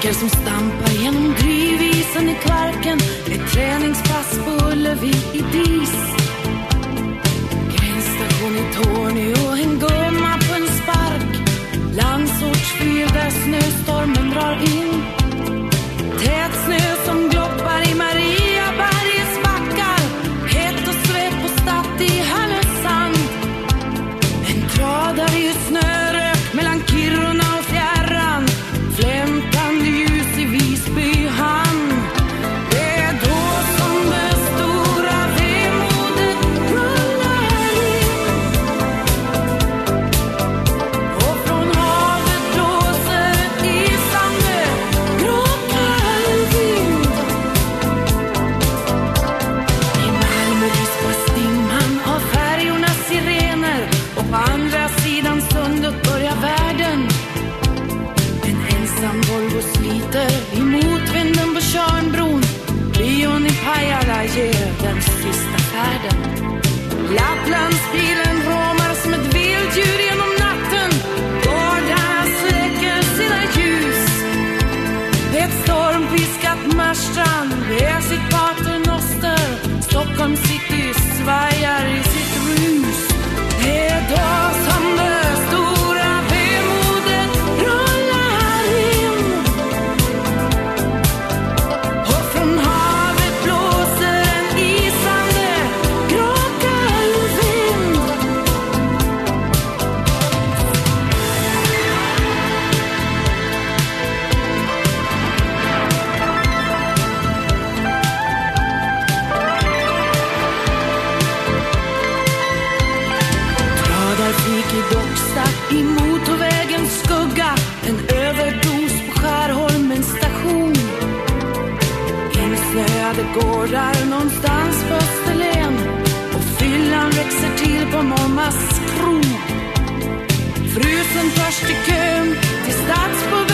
som stampar genom drivisen i Kvarken. Ett träningspass på Ullevi i dis. Gränsstation i Torneå, en gumma på en spark. Landsortsfyr där snöstormen drar in. Och sliter i motvinden på Tjörnbron. Bion i Pajala ger den sista färden. Lapplandsbilen råmar som ett vilddjur genom natten. Gårdarna släcker sina ljus. Ett stormpiskat Marstrand Radarfik i i motorvägens skugga. En överdos på Skärholmens station. Insnöade gårdar någonstans på Österlen. Och fyllan växer till på mammas krog Frusen först i kön till stadspuben